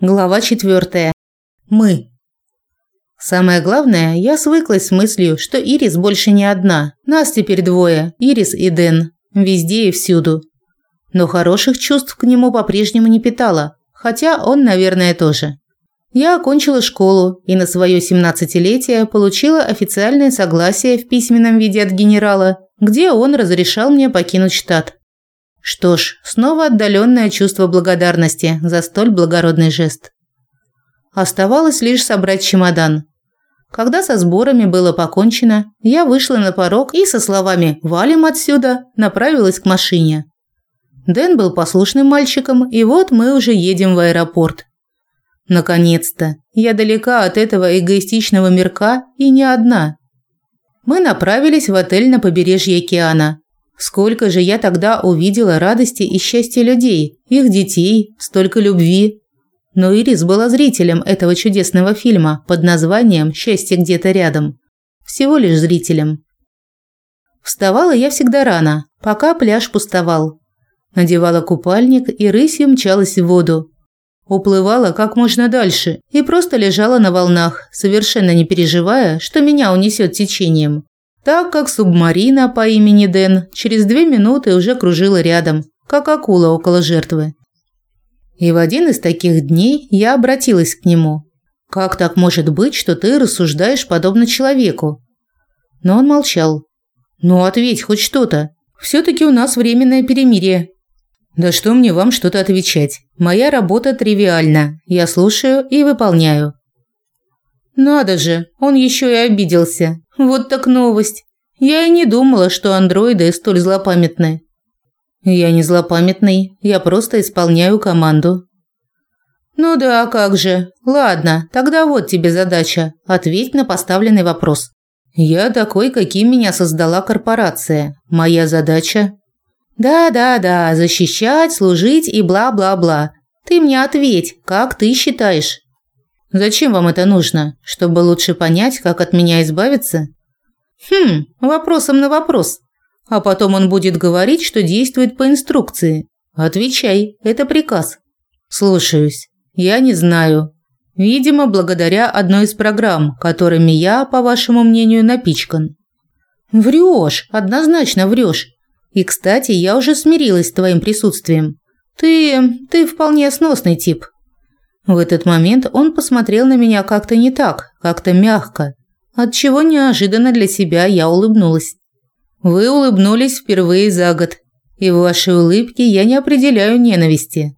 Глава четвертая. Мы. Самое главное, я свыклась с мыслью, что Ирис больше не одна. Нас теперь двое, Ирис и Дэн. Везде и всюду. Но хороших чувств к нему по-прежнему не питала, хотя он, наверное, тоже. Я окончила школу и на свое семнадцатилетие получила официальное согласие в письменном виде от генерала, где он разрешал мне покинуть штат. Что ж, снова отдаленное чувство благодарности за столь благородный жест. Оставалось лишь собрать чемодан. Когда со сборами было покончено, я вышла на порог и со словами «Валим отсюда» направилась к машине. Дэн был послушным мальчиком, и вот мы уже едем в аэропорт. Наконец-то, я далека от этого эгоистичного мирка и не одна. Мы направились в отель на побережье океана, Сколько же я тогда увидела радости и счастья людей, их детей, столько любви. Но Ирис была зрителем этого чудесного фильма под названием «Счастье где-то рядом». Всего лишь зрителем. Вставала я всегда рано, пока пляж пустовал. Надевала купальник и рысью мчалась в воду. Уплывала как можно дальше и просто лежала на волнах, совершенно не переживая, что меня унесет течением так как субмарина по имени Дэн через две минуты уже кружила рядом, как акула около жертвы. И в один из таких дней я обратилась к нему. «Как так может быть, что ты рассуждаешь подобно человеку?» Но он молчал. «Ну, ответь хоть что-то. Все-таки у нас временное перемирие». «Да что мне вам что-то отвечать? Моя работа тривиальна. Я слушаю и выполняю». «Надо же, он еще и обиделся. Вот так новость. Я и не думала, что андроиды столь злопамятны. Я не злопамятный, я просто исполняю команду. Ну да, как же. Ладно, тогда вот тебе задача. Ответь на поставленный вопрос. Я такой, каким меня создала корпорация. Моя задача Да-да-да, защищать, служить и бла-бла-бла. Ты мне ответь, как ты считаешь? Зачем вам это нужно? Чтобы лучше понять, как от меня избавиться? Хм, вопросом на вопрос. А потом он будет говорить, что действует по инструкции. Отвечай, это приказ. Слушаюсь. Я не знаю. Видимо, благодаря одной из программ, которыми я, по вашему мнению, напичкан. Врешь, однозначно врешь. И, кстати, я уже смирилась с твоим присутствием. Ты... ты вполне сносный тип. В этот момент он посмотрел на меня как-то не так, как-то мягко. Отчего неожиданно для себя я улыбнулась. Вы улыбнулись впервые за год, и в вашей улыбке я не определяю ненависти.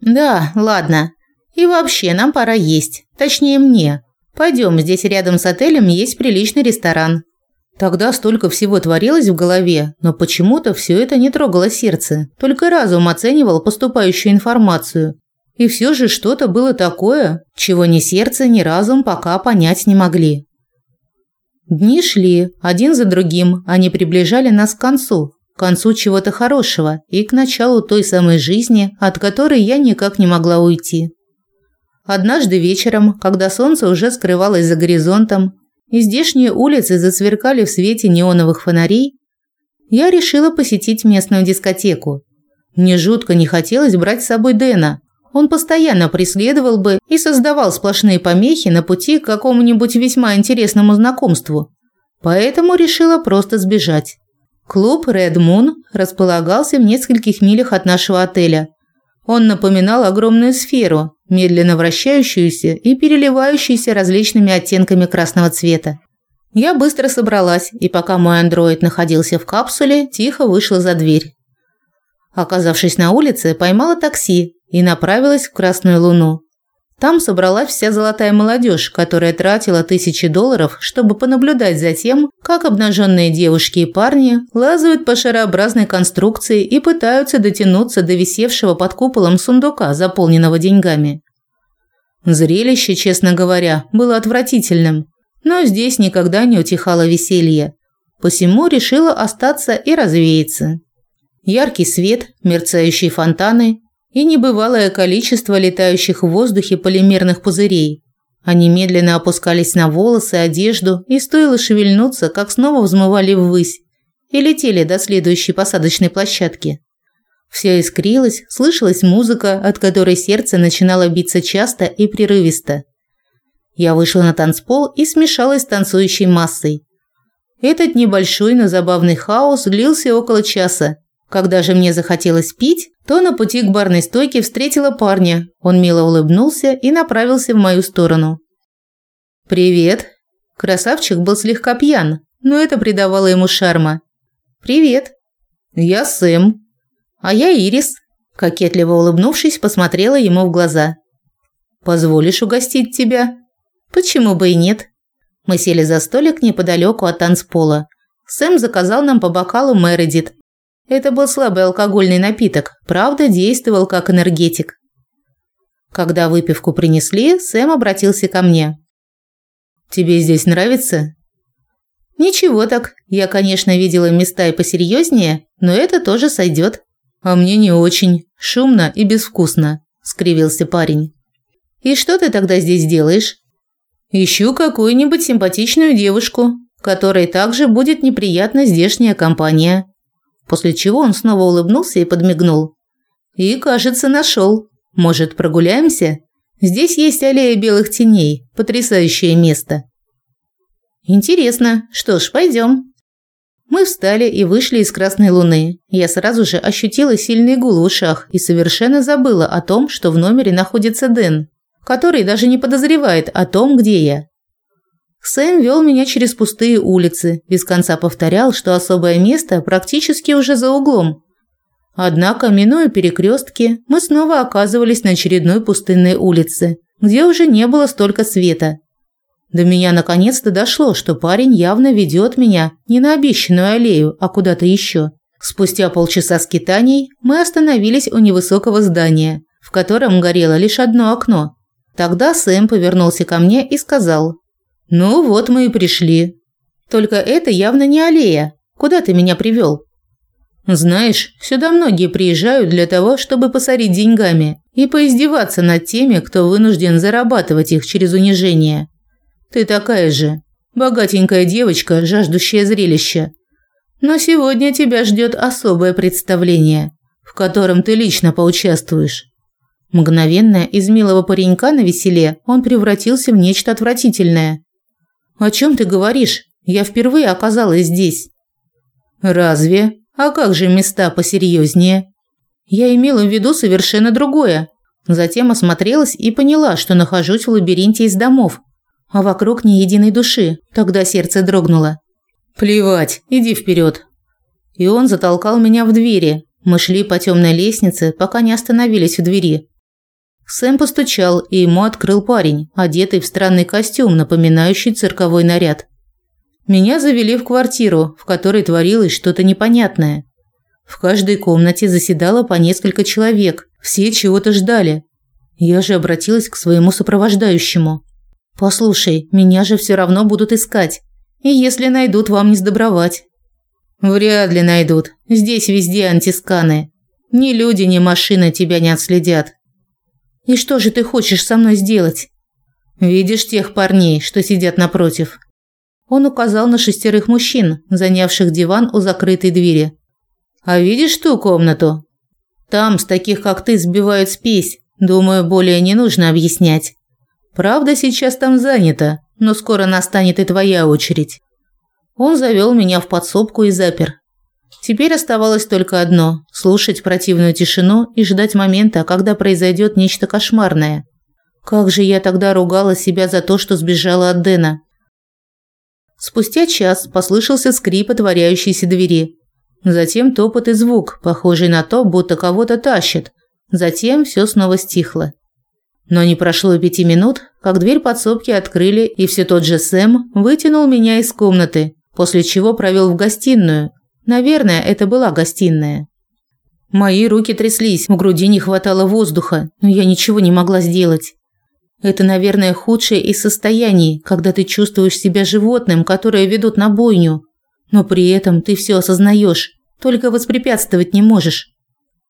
Да, ладно. И вообще, нам пора есть. Точнее, мне. Пойдем, здесь рядом с отелем есть приличный ресторан. Тогда столько всего творилось в голове, но почему-то все это не трогало сердце. Только разум оценивал поступающую информацию и все же что-то было такое, чего ни сердце, ни разум пока понять не могли. Дни шли, один за другим, они приближали нас к концу, к концу чего-то хорошего и к началу той самой жизни, от которой я никак не могла уйти. Однажды вечером, когда солнце уже скрывалось за горизонтом, и здешние улицы засверкали в свете неоновых фонарей, я решила посетить местную дискотеку. Мне жутко не хотелось брать с собой Дэна, он постоянно преследовал бы и создавал сплошные помехи на пути к какому-нибудь весьма интересному знакомству. Поэтому решила просто сбежать. Клуб Red Moon располагался в нескольких милях от нашего отеля. Он напоминал огромную сферу, медленно вращающуюся и переливающуюся различными оттенками красного цвета. Я быстро собралась, и пока мой андроид находился в капсуле, тихо вышла за дверь. Оказавшись на улице, поймала такси и направилась в Красную Луну. Там собралась вся золотая молодежь, которая тратила тысячи долларов, чтобы понаблюдать за тем, как обнаженные девушки и парни лазают по шарообразной конструкции и пытаются дотянуться до висевшего под куполом сундука, заполненного деньгами. Зрелище, честно говоря, было отвратительным, но здесь никогда не утихало веселье. Посему решила остаться и развеяться. Яркий свет, мерцающие фонтаны, и небывалое количество летающих в воздухе полимерных пузырей. Они медленно опускались на волосы, одежду, и стоило шевельнуться, как снова взмывали ввысь и летели до следующей посадочной площадки. Все искрилось, слышалась музыка, от которой сердце начинало биться часто и прерывисто. Я вышла на танцпол и смешалась с танцующей массой. Этот небольшой, но забавный хаос длился около часа. Когда же мне захотелось пить, то на пути к барной стойке встретила парня. Он мило улыбнулся и направился в мою сторону. «Привет». Красавчик был слегка пьян, но это придавало ему шарма. «Привет». «Я Сэм». «А я Ирис». Кокетливо улыбнувшись, посмотрела ему в глаза. «Позволишь угостить тебя?» «Почему бы и нет?» Мы сели за столик неподалеку от танцпола. Сэм заказал нам по бокалу Мередит. Это был слабый алкогольный напиток, правда, действовал как энергетик. Когда выпивку принесли, Сэм обратился ко мне. «Тебе здесь нравится?» «Ничего так. Я, конечно, видела места и посерьезнее, но это тоже сойдет». «А мне не очень. Шумно и безвкусно», – скривился парень. «И что ты тогда здесь делаешь?» Ищу какую-нибудь симпатичную девушку, которой также будет неприятна здешняя компания. После чего он снова улыбнулся и подмигнул. И, кажется, нашел. Может, прогуляемся? Здесь есть аллея белых теней. Потрясающее место. Интересно. Что ж, пойдем. Мы встали и вышли из Красной Луны. Я сразу же ощутила сильный гул в ушах и совершенно забыла о том, что в номере находится Дэн который даже не подозревает о том, где я. Сэм вел меня через пустые улицы, без конца повторял, что особое место практически уже за углом. Однако, минуя перекрестки, мы снова оказывались на очередной пустынной улице, где уже не было столько света. До меня наконец-то дошло, что парень явно ведет меня не на обещанную аллею, а куда-то еще. Спустя полчаса скитаний мы остановились у невысокого здания, в котором горело лишь одно окно. Тогда Сэм повернулся ко мне и сказал: "Ну вот мы и пришли. Только это явно не аллея. Куда ты меня привел? Знаешь, сюда многие приезжают для того, чтобы посорить деньгами и поиздеваться над теми, кто вынужден зарабатывать их через унижение. Ты такая же, богатенькая девочка, жаждущая зрелища. Но сегодня тебя ждет особое представление, в котором ты лично поучаствуешь. Мгновенно из милого паренька на веселе он превратился в нечто отвратительное. «О чем ты говоришь? Я впервые оказалась здесь». «Разве? А как же места посерьезнее?» Я имела в виду совершенно другое. Затем осмотрелась и поняла, что нахожусь в лабиринте из домов, а вокруг ни единой души. Тогда сердце дрогнуло. «Плевать, иди вперед. И он затолкал меня в двери. Мы шли по темной лестнице, пока не остановились в двери. Сэм постучал, и ему открыл парень, одетый в странный костюм, напоминающий цирковой наряд. Меня завели в квартиру, в которой творилось что-то непонятное. В каждой комнате заседало по несколько человек, все чего-то ждали. Я же обратилась к своему сопровождающему. «Послушай, меня же все равно будут искать. И если найдут, вам не сдобровать». «Вряд ли найдут. Здесь везде антисканы. Ни люди, ни машины тебя не отследят. И что же ты хочешь со мной сделать? Видишь тех парней, что сидят напротив? Он указал на шестерых мужчин, занявших диван у закрытой двери. А видишь ту комнату? Там с таких, как ты, сбивают спесь. Думаю, более не нужно объяснять. Правда, сейчас там занято, но скоро настанет и твоя очередь. Он завел меня в подсобку и запер. Теперь оставалось только одно – слушать противную тишину и ждать момента, когда произойдет нечто кошмарное. Как же я тогда ругала себя за то, что сбежала от Дэна. Спустя час послышался скрип отворяющейся двери. Затем топот и звук, похожий на то, будто кого-то тащит. Затем все снова стихло. Но не прошло и пяти минут, как дверь подсобки открыли, и все тот же Сэм вытянул меня из комнаты, после чего провел в гостиную, Наверное, это была гостиная. Мои руки тряслись, в груди не хватало воздуха, но я ничего не могла сделать. Это, наверное, худшее из состояний, когда ты чувствуешь себя животным, которое ведут на бойню. Но при этом ты все осознаешь, только воспрепятствовать не можешь.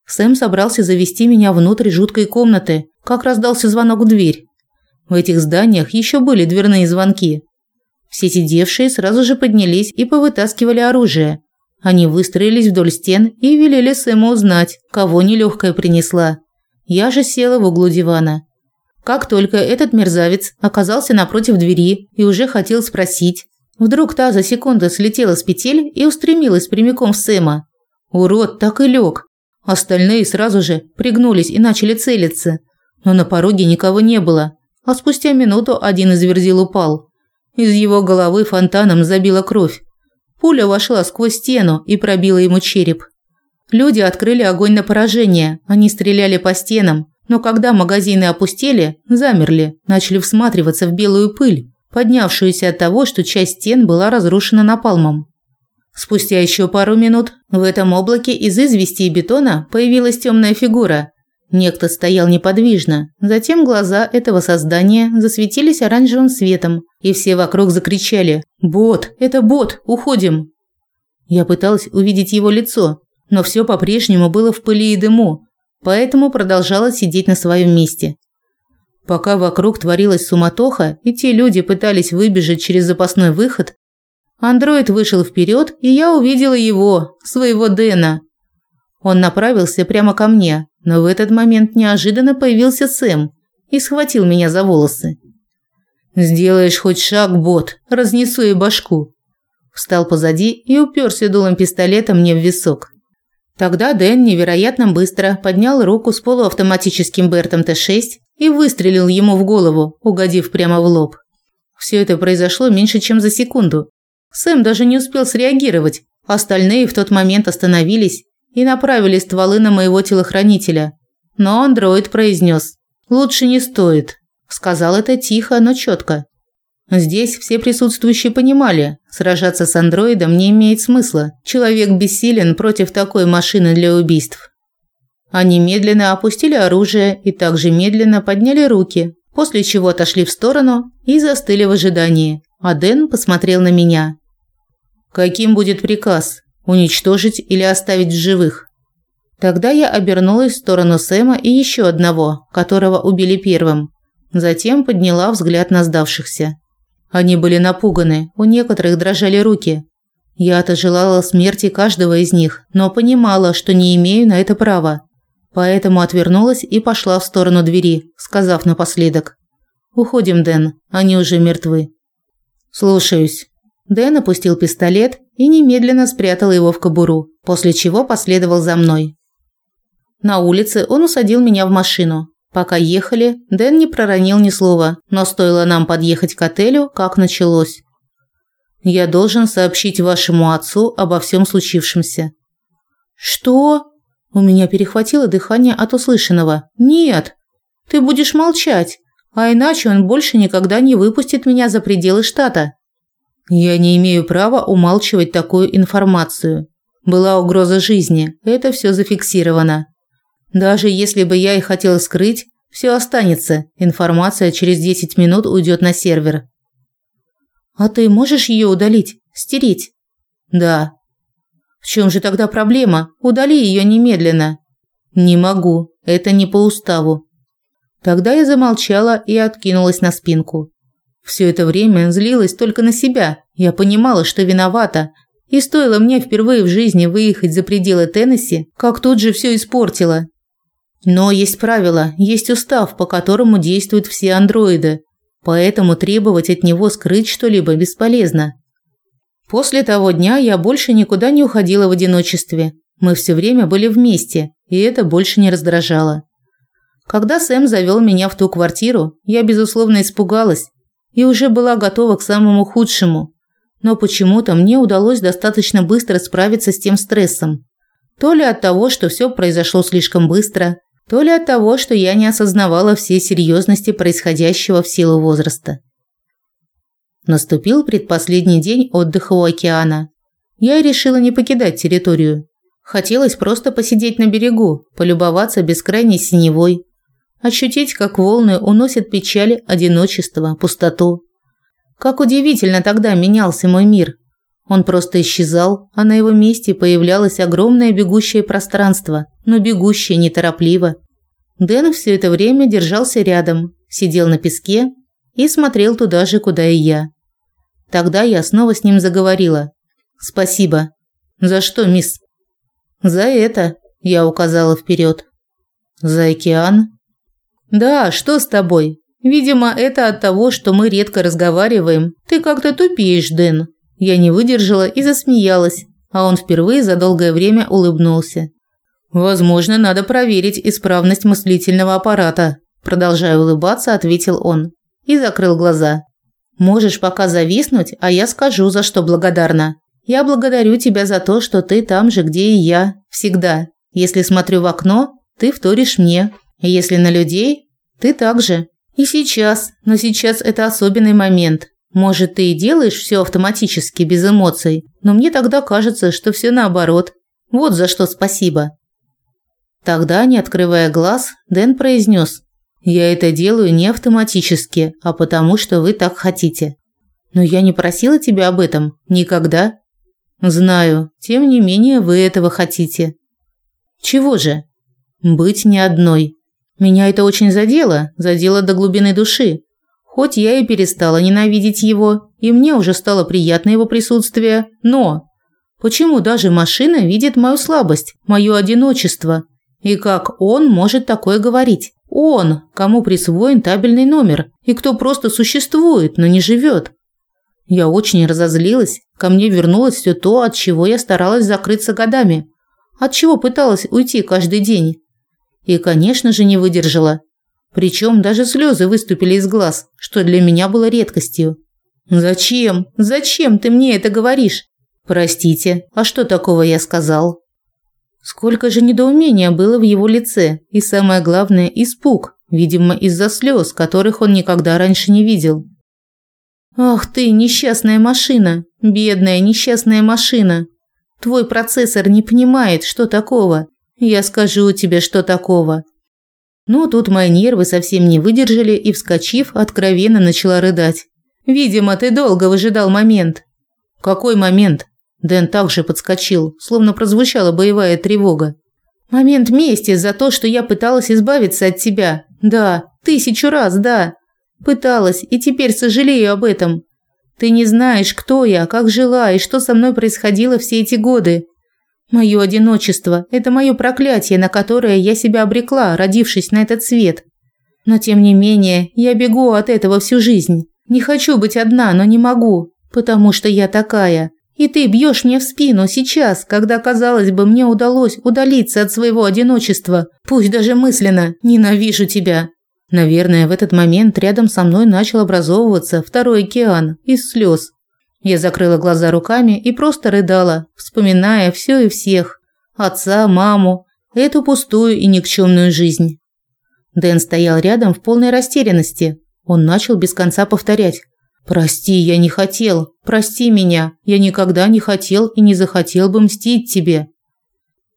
Сэм собрался завести меня внутрь жуткой комнаты, как раздался звонок в дверь. В этих зданиях еще были дверные звонки. Все сидевшие сразу же поднялись и повытаскивали оружие, Они выстроились вдоль стен и велели Сэму узнать, кого нелегкая принесла. Я же села в углу дивана. Как только этот мерзавец оказался напротив двери и уже хотел спросить, вдруг та за секунду слетела с петель и устремилась прямиком в Сэма. Урод так и лег. Остальные сразу же пригнулись и начали целиться. Но на пороге никого не было. А спустя минуту один из верзил упал. Из его головы фонтаном забила кровь. Пуля вошла сквозь стену и пробила ему череп. Люди открыли огонь на поражение. Они стреляли по стенам, но когда магазины опустели, замерли, начали всматриваться в белую пыль, поднявшуюся от того, что часть стен была разрушена напалмом. Спустя еще пару минут в этом облаке из извести и бетона появилась темная фигура. Некто стоял неподвижно. Затем глаза этого создания засветились оранжевым светом, и все вокруг закричали: "Бот, это бот, уходим!" Я пыталась увидеть его лицо, но все по-прежнему было в пыли и дыму, поэтому продолжала сидеть на своем месте. Пока вокруг творилась суматоха, и те люди пытались выбежать через запасной выход, андроид вышел вперед, и я увидела его, своего Дэна. Он направился прямо ко мне, но в этот момент неожиданно появился Сэм и схватил меня за волосы. «Сделаешь хоть шаг, бот, разнесу и башку». Встал позади и уперся дулом пистолета мне в висок. Тогда Дэн невероятно быстро поднял руку с полуавтоматическим Бертом Т6 и выстрелил ему в голову, угодив прямо в лоб. Все это произошло меньше, чем за секунду. Сэм даже не успел среагировать. Остальные в тот момент остановились и направили стволы на моего телохранителя. Но андроид произнес «Лучше не стоит». Сказал это тихо, но четко. Здесь все присутствующие понимали, сражаться с андроидом не имеет смысла. Человек бессилен против такой машины для убийств. Они медленно опустили оружие и также медленно подняли руки, после чего отошли в сторону и застыли в ожидании. А Дэн посмотрел на меня. «Каким будет приказ? Уничтожить или оставить в живых?» Тогда я обернулась в сторону Сэма и еще одного, которого убили первым. Затем подняла взгляд на сдавшихся. Они были напуганы, у некоторых дрожали руки. Я-то желала смерти каждого из них, но понимала, что не имею на это права. Поэтому отвернулась и пошла в сторону двери, сказав напоследок: "Уходим, Дэн, они уже мертвы". "Слушаюсь". Дэн опустил пистолет и немедленно спрятал его в кобуру, после чего последовал за мной. На улице он усадил меня в машину, Пока ехали, Дэн не проронил ни слова, но стоило нам подъехать к отелю, как началось. «Я должен сообщить вашему отцу обо всем случившемся». «Что?» У меня перехватило дыхание от услышанного. «Нет! Ты будешь молчать, а иначе он больше никогда не выпустит меня за пределы штата». «Я не имею права умалчивать такую информацию. Была угроза жизни, это все зафиксировано. Даже если бы я и хотел скрыть, все останется. Информация через 10 минут уйдет на сервер. А ты можешь ее удалить, стереть? Да. В чем же тогда проблема? Удали ее немедленно. Не могу. Это не по уставу. Тогда я замолчала и откинулась на спинку. Все это время злилась только на себя. Я понимала, что виновата, и стоило мне впервые в жизни выехать за пределы Теннесси, как тут же все испортила. Но есть правила, есть устав, по которому действуют все андроиды, поэтому требовать от него скрыть что-либо бесполезно. После того дня я больше никуда не уходила в одиночестве. Мы все время были вместе, и это больше не раздражало. Когда Сэм завел меня в ту квартиру, я безусловно испугалась и уже была готова к самому худшему. Но почему-то мне удалось достаточно быстро справиться с тем стрессом. То ли от того, что все произошло слишком быстро, то ли от того, что я не осознавала всей серьезности происходящего в силу возраста. Наступил предпоследний день отдыха у океана. Я решила не покидать территорию. Хотелось просто посидеть на берегу, полюбоваться бескрайней синевой, ощутить, как волны уносят печали, одиночество, пустоту. Как удивительно тогда менялся мой мир. Он просто исчезал, а на его месте появлялось огромное бегущее пространство, но бегущее неторопливо. Дэн все это время держался рядом, сидел на песке и смотрел туда же, куда и я. Тогда я снова с ним заговорила. «Спасибо». За что, мисс? За это, я указала вперед. За океан? Да, что с тобой? Видимо, это от того, что мы редко разговариваем. Ты как-то тупеешь, Дэн. Я не выдержала и засмеялась, а он впервые за долгое время улыбнулся. Возможно, надо проверить исправность мыслительного аппарата, продолжая улыбаться, ответил он и закрыл глаза. Можешь пока зависнуть, а я скажу, за что благодарна. Я благодарю тебя за то, что ты там же, где и я, всегда. Если смотрю в окно, ты вторишь мне. Если на людей, ты также. И сейчас, но сейчас это особенный момент. Может, ты и делаешь все автоматически, без эмоций, но мне тогда кажется, что все наоборот. Вот за что спасибо. Тогда, не открывая глаз, Дэн произнес: "Я это делаю не автоматически, а потому что вы так хотите. Но я не просила тебя об этом никогда. Знаю, тем не менее вы этого хотите. Чего же? Быть не одной. Меня это очень задело, задело до глубины души. Хоть я и перестала ненавидеть его, и мне уже стало приятно его присутствие, но почему даже машина видит мою слабость, мое одиночество? И как он может такое говорить? Он, кому присвоен табельный номер, и кто просто существует, но не живет. Я очень разозлилась, ко мне вернулось все то, от чего я старалась закрыться годами, от чего пыталась уйти каждый день. И, конечно же, не выдержала. Причем даже слезы выступили из глаз, что для меня было редкостью. «Зачем? Зачем ты мне это говоришь?» «Простите, а что такого я сказал?» Сколько же недоумения было в его лице, и самое главное – испуг, видимо, из-за слез, которых он никогда раньше не видел. «Ах ты, несчастная машина! Бедная несчастная машина! Твой процессор не понимает, что такого. Я скажу тебе, что такого. Но тут мои нервы совсем не выдержали и, вскочив, откровенно начала рыдать. Видимо, ты долго выжидал момент. Какой момент? Дэн также подскочил, словно прозвучала боевая тревога. Момент мести за то, что я пыталась избавиться от тебя. Да, тысячу раз, да. Пыталась, и теперь сожалею об этом. Ты не знаешь, кто я, как жила и что со мной происходило все эти годы. Мое одиночество – это мое проклятие, на которое я себя обрекла, родившись на этот свет. Но тем не менее, я бегу от этого всю жизнь. Не хочу быть одна, но не могу, потому что я такая. И ты бьешь мне в спину сейчас, когда, казалось бы, мне удалось удалиться от своего одиночества, пусть даже мысленно. Ненавижу тебя. Наверное, в этот момент рядом со мной начал образовываться второй океан из слез. Я закрыла глаза руками и просто рыдала, вспоминая все и всех: отца, маму, эту пустую и никчемную жизнь. Дэн стоял рядом в полной растерянности. Он начал без конца повторять: "Прости, я не хотел. Прости меня. Я никогда не хотел и не захотел бы мстить тебе".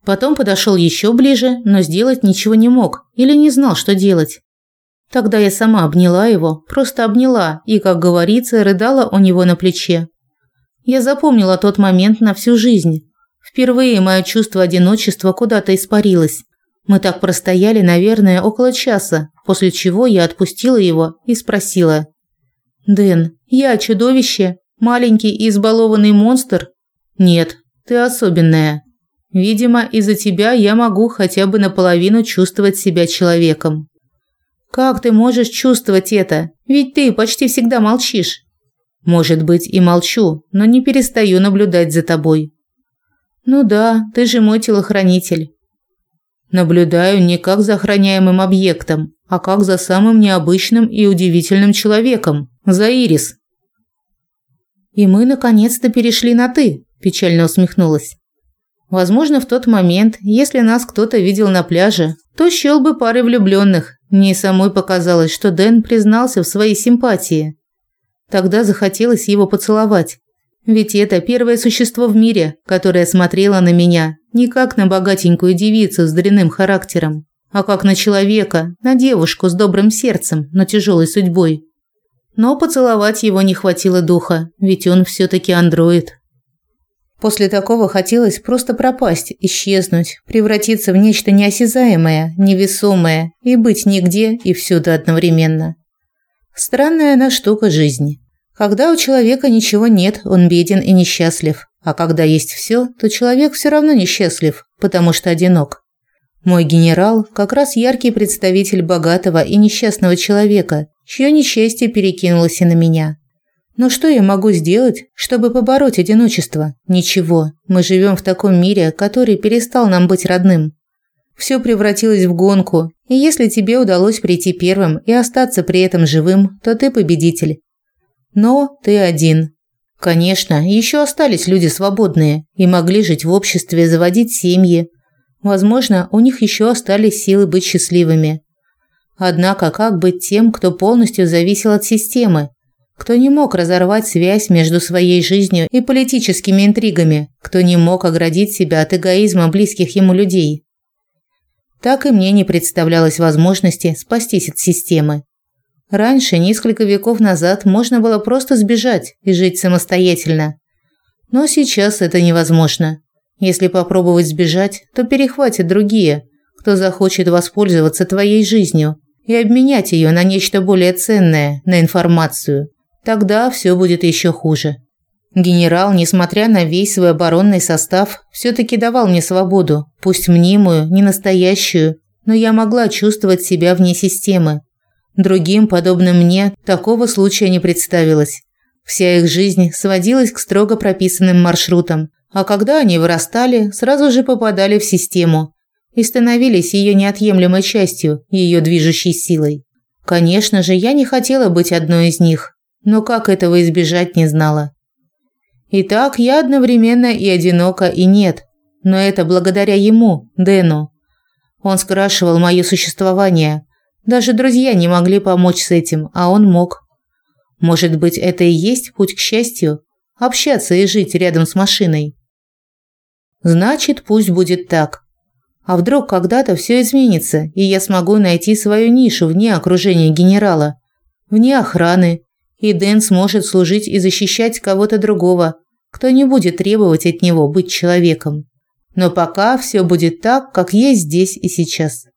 Потом подошел еще ближе, но сделать ничего не мог или не знал, что делать. Тогда я сама обняла его, просто обняла и, как говорится, рыдала у него на плече. Я запомнила тот момент на всю жизнь. Впервые мое чувство одиночества куда-то испарилось. Мы так простояли, наверное, около часа, после чего я отпустила его и спросила: "Дэн, я чудовище, маленький и избалованный монстр? Нет, ты особенная. Видимо, из-за тебя я могу хотя бы наполовину чувствовать себя человеком. Как ты можешь чувствовать это? Ведь ты почти всегда молчишь. Может быть, и молчу, но не перестаю наблюдать за тобой. Ну да, ты же мой телохранитель. Наблюдаю не как за охраняемым объектом, а как за самым необычным и удивительным человеком, за Ирис. И мы наконец-то перешли на ты, печально усмехнулась. Возможно, в тот момент, если нас кто-то видел на пляже, то счёл бы парой влюблённых. Мне самой показалось, что Дэн признался в своей симпатии. Тогда захотелось его поцеловать. Ведь это первое существо в мире, которое смотрело на меня не как на богатенькую девицу с дрянным характером, а как на человека, на девушку с добрым сердцем, но тяжелой судьбой. Но поцеловать его не хватило духа, ведь он все таки андроид. После такого хотелось просто пропасть, исчезнуть, превратиться в нечто неосязаемое, невесомое и быть нигде и всюду одновременно. Странная она штука жизни. Когда у человека ничего нет, он беден и несчастлив. А когда есть все, то человек все равно несчастлив, потому что одинок. Мой генерал как раз яркий представитель богатого и несчастного человека, чье несчастье перекинулось и на меня. Но что я могу сделать, чтобы побороть одиночество? Ничего. Мы живем в таком мире, который перестал нам быть родным. Все превратилось в гонку, и если тебе удалось прийти первым и остаться при этом живым, то ты победитель. Но ты один. Конечно, еще остались люди свободные и могли жить в обществе, заводить семьи. Возможно, у них еще остались силы быть счастливыми. Однако как быть тем, кто полностью зависел от системы, кто не мог разорвать связь между своей жизнью и политическими интригами, кто не мог оградить себя от эгоизма близких ему людей? Так и мне не представлялось возможности спастись от системы. Раньше, несколько веков назад, можно было просто сбежать и жить самостоятельно. Но сейчас это невозможно. Если попробовать сбежать, то перехватят другие, кто захочет воспользоваться твоей жизнью и обменять ее на нечто более ценное, на информацию. Тогда все будет еще хуже. Генерал, несмотря на весь свой оборонный состав, все таки давал мне свободу, пусть мнимую, не настоящую, но я могла чувствовать себя вне системы, Другим, подобным мне, такого случая не представилось. Вся их жизнь сводилась к строго прописанным маршрутам, а когда они вырастали, сразу же попадали в систему и становились ее неотъемлемой частью, ее движущей силой. Конечно же, я не хотела быть одной из них, но как этого избежать не знала. Итак, я одновременно и одинока, и нет, но это благодаря ему, Дэну. Он скрашивал мое существование – даже друзья не могли помочь с этим, а он мог. Может быть, это и есть путь к счастью общаться и жить рядом с машиной. Значит, пусть будет так. А вдруг когда-то все изменится, и я смогу найти свою нишу вне окружения генерала, вне охраны, и Дэн сможет служить и защищать кого-то другого, кто не будет требовать от него быть человеком. Но пока все будет так, как есть здесь и сейчас.